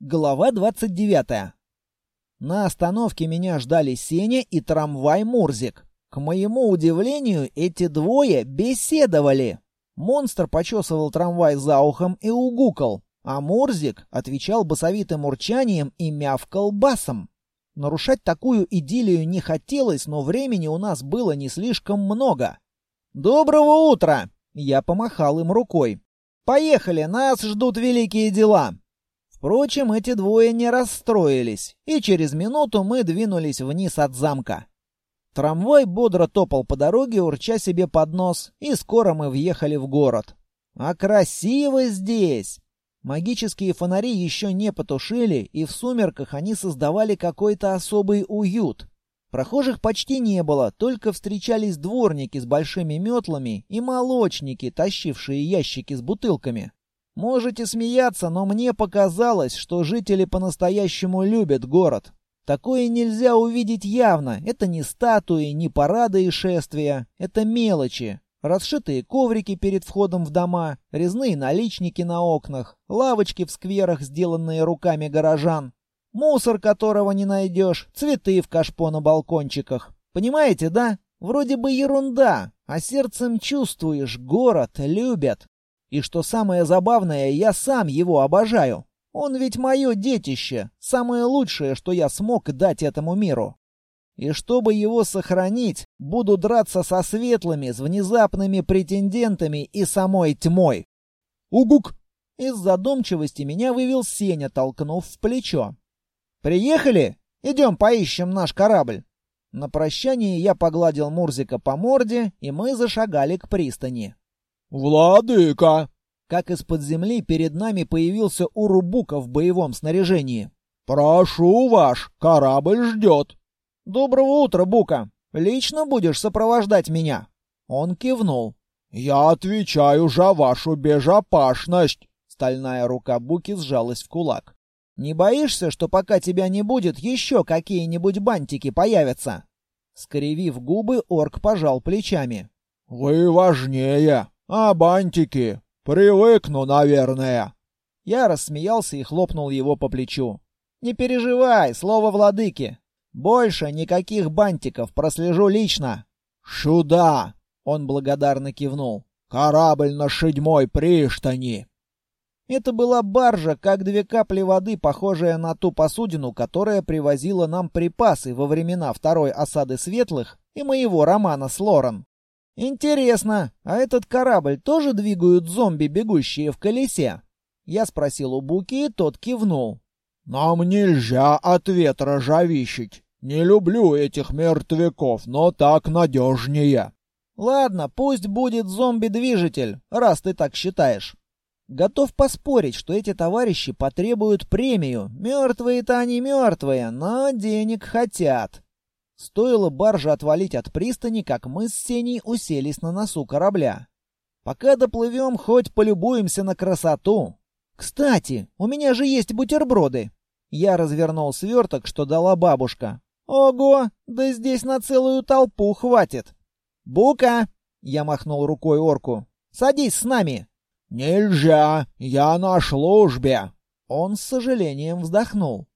Глава 29. На остановке меня ждали Сеня и трамвай Мурзик. К моему удивлению, эти двое беседовали. Монстр почесывал трамвай за ухом и угукал, а Мурзик отвечал басовитым урчанием и мявкал басом. Нарушать такую идиллию не хотелось, но времени у нас было не слишком много. «Доброго утра!» Я помахал им рукой. «Поехали, нас ждут великие дела!» Впрочем, эти двое не расстроились, и через минуту мы двинулись вниз от замка. Трамвай бодро топал по дороге, урча себе под нос, и скоро мы въехали в город. А красиво здесь! Магические фонари еще не потушили, и в сумерках они создавали какой-то особый уют. Прохожих почти не было, только встречались дворники с большими метлами и молочники, тащившие ящики с бутылками. Можете смеяться, но мне показалось, что жители по-настоящему любят город. Такое нельзя увидеть явно. Это не статуи, не парады и шествия. Это мелочи. Расшитые коврики перед входом в дома, резные наличники на окнах, лавочки в скверах, сделанные руками горожан, мусор, которого не найдешь, цветы в кашпо на балкончиках. Понимаете, да? Вроде бы ерунда, а сердцем чувствуешь, город любят. И что самое забавное, я сам его обожаю. Он ведь мое детище, самое лучшее, что я смог дать этому миру. И чтобы его сохранить, буду драться со светлыми, с внезапными претендентами и самой тьмой. Угук! Из задумчивости меня вывел Сеня, толкнув в плечо. «Приехали? Идем поищем наш корабль». На прощание я погладил Мурзика по морде, и мы зашагали к пристани. «Владыка!» Как из-под земли перед нами появился Урубука в боевом снаряжении. «Прошу ваш, корабль ждет!» «Доброго утра, Бука! Лично будешь сопровождать меня?» Он кивнул. «Я отвечаю за вашу безопасность!» Стальная рука Буки сжалась в кулак. «Не боишься, что пока тебя не будет, еще какие-нибудь бантики появятся?» Скривив губы, орк пожал плечами. «Вы важнее!» А бантики? Привыкну, наверное. Я рассмеялся и хлопнул его по плечу. Не переживай, слово владыки. Больше никаких бантиков, прослежу лично. Сюда! Он благодарно кивнул. Корабль на седьмой приштани. Это была баржа, как две капли воды, похожая на ту посудину, которая привозила нам припасы во времена второй осады Светлых и моего романа с Лорен. «Интересно, а этот корабль тоже двигают зомби, бегущие в колесе?» Я спросил у Буки, и тот кивнул. «Нам нельзя от ветра жавищить. Не люблю этих мертвяков, но так надежнее». «Ладно, пусть будет зомби-движитель, раз ты так считаешь». Готов поспорить, что эти товарищи потребуют премию. Мертвые-то они мертвые, но денег хотят. Стоило барже отвалить от пристани, как мы с Сеней уселись на носу корабля. Пока доплывем, хоть полюбуемся на красоту. Кстати, у меня же есть бутерброды. Я развернул сверток, что дала бабушка. Ого, да здесь на целую толпу хватит. Бука! Я махнул рукой орку. Садись с нами. Нельзя, я на службе. Он с сожалением вздохнул.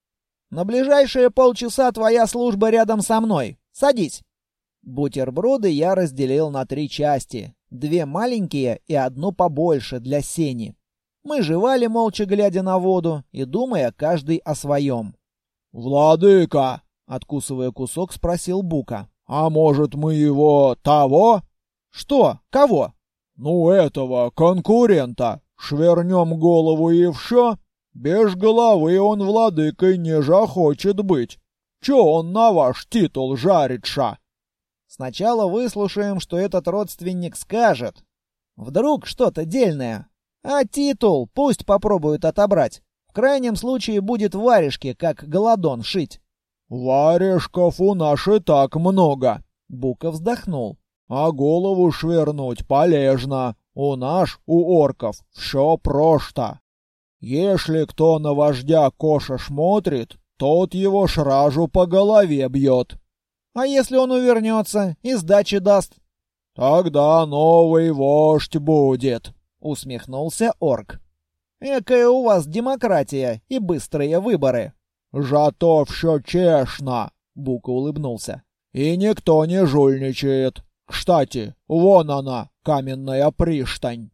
На ближайшие полчаса твоя служба рядом со мной. Садись. Бутерброды я разделил на три части. Две маленькие и одну побольше для Сени. Мы жевали, молча глядя на воду и думая каждый о своем. «Владыка!» — откусывая кусок, спросил Бука. «А может, мы его того?» «Что? Кого?» «Ну, этого, конкурента. Швернем голову и все?» Без головы он владыкой не захочет быть. Че он на ваш титул жарит-ша? Сначала выслушаем, что этот родственник скажет. Вдруг что-то дельное. А титул пусть попробуют отобрать. В крайнем случае будет варежки, как голодон шить. Варежков у нас и так много. Бука вздохнул. А голову швернуть полезно. У нас, у орков, все просто. Если кто на вождя Коша смотрит, тот его шражу по голове бьет. А если он увернется и сдачи даст? Тогда новый вождь будет, усмехнулся орк. Экая у вас демократия и быстрые выборы. Жато все чешно, Бука улыбнулся. И никто не жульничает. Кстати, вон она, каменная пристань.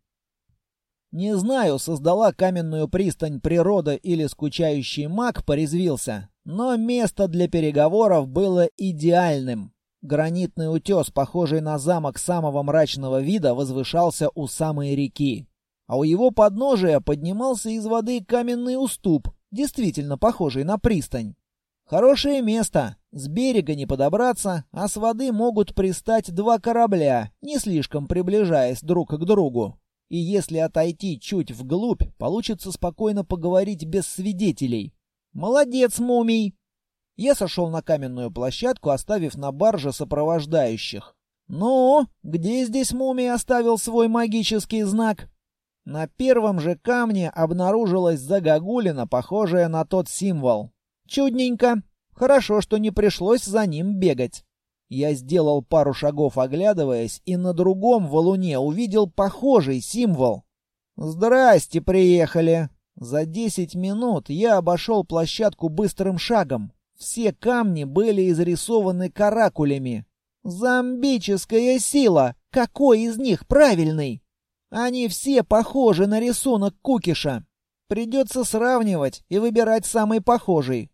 Не знаю, создала каменную пристань природа или скучающий маг порезвился, но место для переговоров было идеальным. Гранитный утес, похожий на замок самого мрачного вида, возвышался у самой реки. А у его подножия поднимался из воды каменный уступ, действительно похожий на пристань. Хорошее место, с берега не подобраться, а с воды могут пристать два корабля, не слишком приближаясь друг к другу. И если отойти чуть вглубь, получится спокойно поговорить без свидетелей. Молодец, мумий! Я сошел на каменную площадку, оставив на барже сопровождающих. «Ну, где здесь мумий оставил свой магический знак?» На первом же камне обнаружилась загогулина, похожая на тот символ. Чудненько. Хорошо, что не пришлось за ним бегать. Я сделал пару шагов, оглядываясь, и на другом валуне увидел похожий символ. «Здрасте, приехали!» За десять минут я обошел площадку быстрым шагом. Все камни были изрисованы каракулями. Зомбическая сила! Какой из них правильный? Они все похожи на рисунок Кукиша. Придется сравнивать и выбирать самый похожий.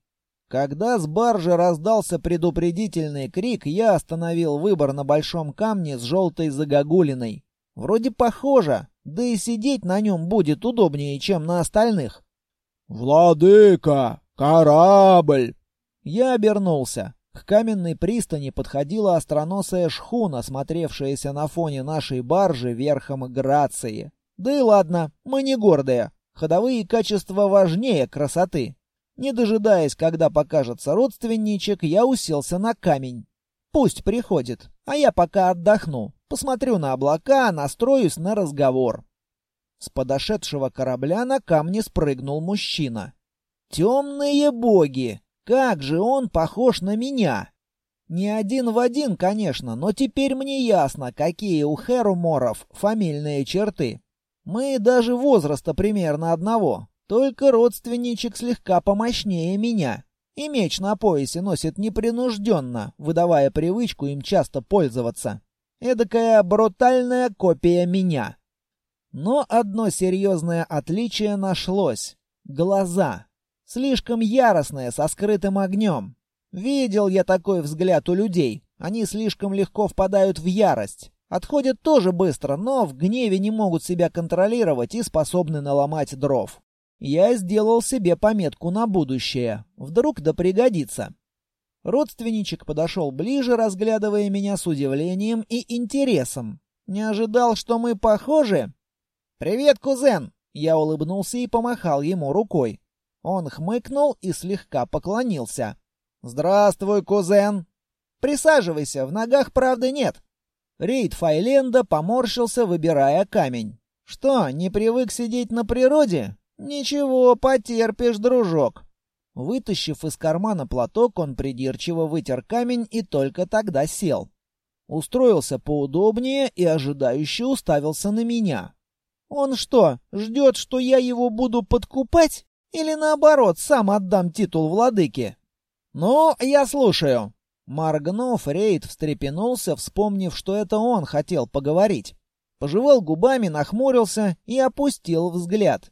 Когда с баржи раздался предупредительный крик, я остановил выбор на большом камне с желтой загогулиной. Вроде похоже, да и сидеть на нем будет удобнее, чем на остальных. «Владыка! Корабль!» Я обернулся. К каменной пристани подходила остроносая шхуна, смотревшаяся на фоне нашей баржи верхом Грации. Да и ладно, мы не гордые. Ходовые качества важнее красоты. Не дожидаясь, когда покажется родственничек, я уселся на камень. Пусть приходит, а я пока отдохну. Посмотрю на облака, настроюсь на разговор. С подошедшего корабля на камне спрыгнул мужчина. «Темные боги! Как же он похож на меня!» Не один в один, конечно, но теперь мне ясно, какие у Херуморов фамильные черты. Мы даже возраста примерно одного, только родственничек слегка помощнее меня. И меч на поясе носит непринужденно, выдавая привычку им часто пользоваться. Эдакая брутальная копия меня. Но одно серьезное отличие нашлось. Глаза. Слишком яростные, со скрытым огнем. Видел я такой взгляд у людей. Они слишком легко впадают в ярость. Отходят тоже быстро, но в гневе не могут себя контролировать и способны наломать дров. Я сделал себе пометку на будущее. Вдруг да пригодится. Родственничек подошел ближе, разглядывая меня с удивлением и интересом. Не ожидал, что мы похожи? «Привет, кузен!» Я улыбнулся и помахал ему рукой. Он хмыкнул и слегка поклонился. «Здравствуй, кузен!» «Присаживайся, в ногах правды нет!» Рейд Файленда поморщился, выбирая камень. «Что, не привык сидеть на природе? «Ничего, потерпишь, дружок». Вытащив из кармана платок, он придирчиво вытер камень и только тогда сел. Устроился поудобнее и ожидающе уставился на меня. «Он что, ждет, что я его буду подкупать? Или наоборот, сам отдам титул владыки?» «Ну, я слушаю». Моргнув, Рейд встрепенулся, вспомнив, что это он хотел поговорить. Пожевал губами, нахмурился и опустил взгляд.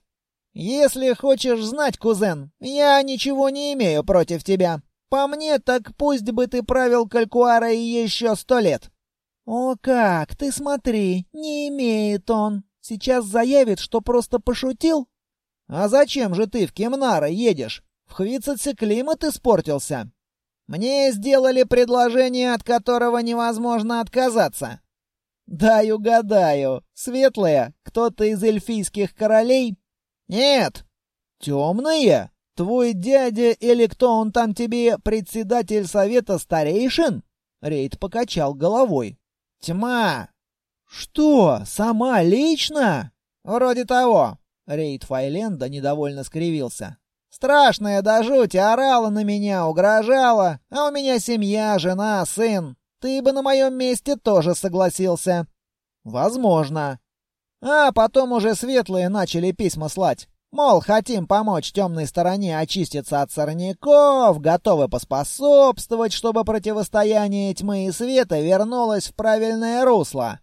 «Если хочешь знать, кузен, я ничего не имею против тебя. По мне, так пусть бы ты правил Калькуарой еще сто лет». «О как, ты смотри, не имеет он. Сейчас заявит, что просто пошутил?» «А зачем же ты в Кемнара едешь? В Хвицеце климат испортился». «Мне сделали предложение, от которого невозможно отказаться». «Дай угадаю. Светлая, кто-то из эльфийских королей «Нет». «Темные? Твой дядя или кто он там тебе, председатель совета старейшин?» Рейд покачал головой. «Тьма!» «Что, сама лично?» «Вроде того». Рейд Файленда недовольно скривился. «Страшная до жути орала на меня, угрожала, а у меня семья, жена, сын. Ты бы на моем месте тоже согласился». «Возможно. А потом уже светлые начали письма слать. Мол, хотим помочь темной стороне очиститься от сорняков, готовы поспособствовать, чтобы противостояние тьмы и света вернулось в правильное русло.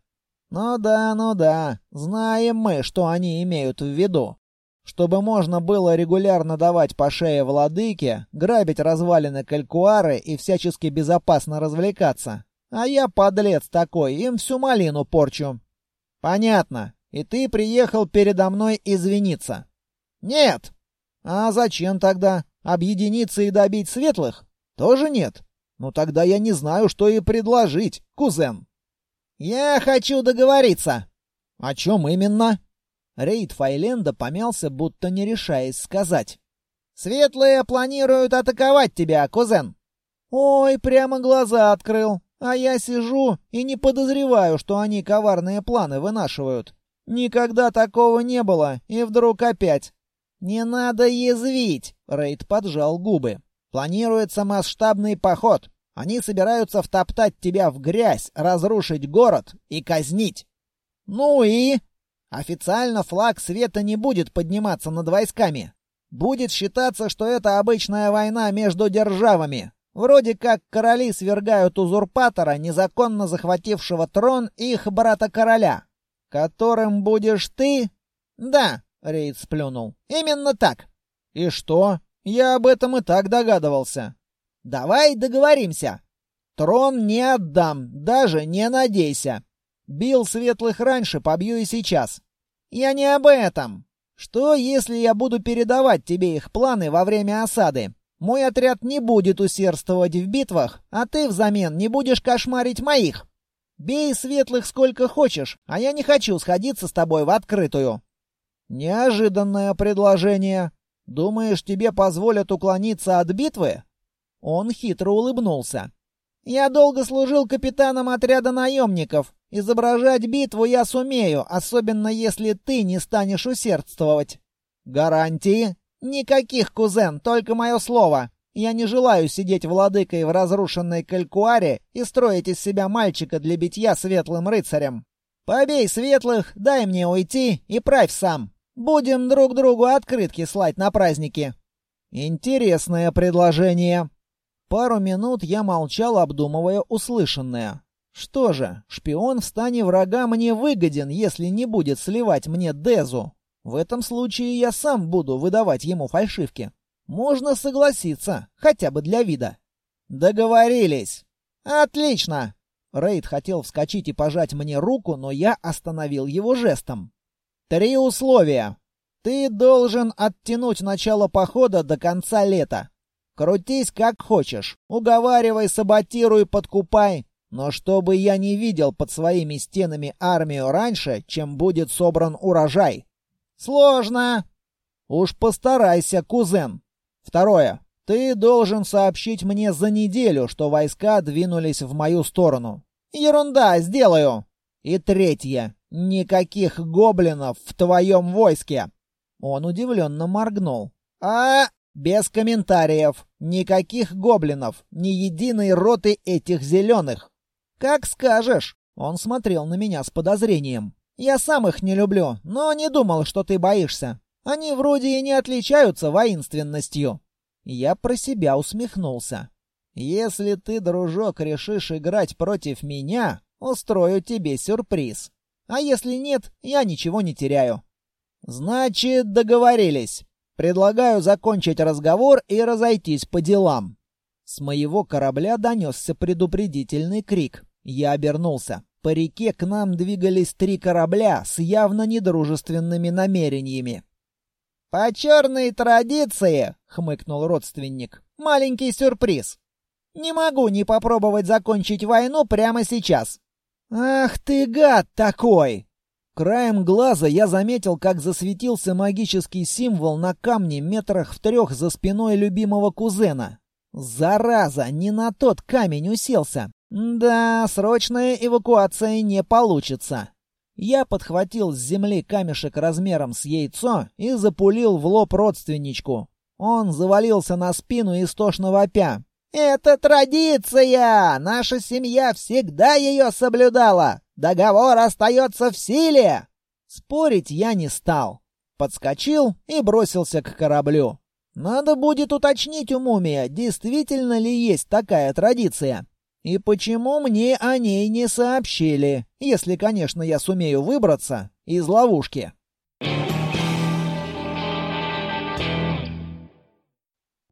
Ну да, ну да, знаем мы, что они имеют в виду. Чтобы можно было регулярно давать по шее владыке, грабить развалины калькуары и всячески безопасно развлекаться. А я, подлец такой, им всю малину порчу. Понятно. И ты приехал передо мной извиниться. Нет. А зачем тогда? Объединиться и добить светлых? Тоже нет. Ну тогда я не знаю, что и предложить, кузен. «Я хочу договориться». «О чем именно?» Рейд Файленда помялся, будто не решаясь сказать. «Светлые планируют атаковать тебя, кузен». «Ой, прямо глаза открыл. А я сижу и не подозреваю, что они коварные планы вынашивают. Никогда такого не было, и вдруг опять». «Не надо язвить!» — Рейд поджал губы. «Планируется масштабный поход. Они собираются втоптать тебя в грязь, разрушить город и казнить. Ну и... Официально флаг света не будет подниматься над войсками. Будет считаться, что это обычная война между державами. Вроде как короли свергают узурпатора, незаконно захватившего трон их брата-короля. Которым будешь ты? Да, Рейд сплюнул. Именно так. И что? Я об этом и так догадывался. Давай договоримся. Трон не отдам, даже не надейся. Бил светлых раньше, побью и сейчас. Я не об этом. Что, если я буду передавать тебе их планы во время осады? Мой отряд не будет усердствовать в битвах, а ты взамен не будешь кошмарить моих. Бей светлых сколько хочешь, а я не хочу сходиться с тобой в открытую. Неожиданное предложение. Думаешь, тебе позволят уклониться от битвы? Он хитро улыбнулся. «Я долго служил капитаном отряда наемников. Изображать битву я сумею, особенно если ты не станешь усердствовать». «Гарантии?» «Никаких, кузен, только мое слово. Я не желаю сидеть владыкой в разрушенной калькуаре и строить из себя мальчика для битья светлым рыцарем. Побей светлых, дай мне уйти и правь сам. Будем друг другу открытки слать на праздники». «Интересное предложение», Пару минут я молчал, обдумывая услышанное. Что же, шпион в стане врага мне выгоден, если не будет сливать мне Дезу. В этом случае я сам буду выдавать ему фальшивки. Можно согласиться, хотя бы для вида. Договорились. Отлично. Рейд хотел вскочить и пожать мне руку, но я остановил его жестом. Три условия. Ты должен оттянуть начало похода до конца лета. Крутись как хочешь, уговаривай, саботируй, подкупай, но чтобы я не видел под своими стенами армию раньше, чем будет собран урожай. Сложно. Уж постарайся, кузен. Второе. Ты должен сообщить мне за неделю, что войска двинулись в мою сторону. Ерунда, сделаю. И третье. Никаких гоблинов в твоем войске. Он удивленно моргнул. А без комментариев. Никаких гоблинов. Ни единой роты этих зеленых. Как скажешь. Он смотрел на меня с подозрением. Я сам их не люблю, но не думал, что ты боишься. Они вроде и не отличаются воинственностью. Я про себя усмехнулся. Если ты, дружок, решишь играть против меня, устрою тебе сюрприз. А если нет, я ничего не теряю. Значит, договорились. Предлагаю закончить разговор и разойтись по делам. С моего корабля донесся предупредительный крик. Я обернулся. По реке к нам двигались три корабля с явно недружественными намерениями. «По черной традиции», — хмыкнул родственник, — «маленький сюрприз. Не могу не попробовать закончить войну прямо сейчас». «Ах ты гад такой!» Краем глаза я заметил, как засветился магический символ на камне метрах в трех за спиной любимого кузена. Зараза, не на тот камень уселся. Да, срочная эвакуация не получится. Я подхватил с земли камешек размером с яйцо и запулил в лоб родственничку. Он завалился на спину истошно вопя. «Это традиция! Наша семья всегда ее соблюдала! Договор остается в силе!» Спорить я не стал. подскочил и бросился к кораблю. Надо будет уточнить у мумия, действительно ли есть такая традиция. И почему мне о ней не сообщили, если, конечно, я сумею выбраться из ловушки.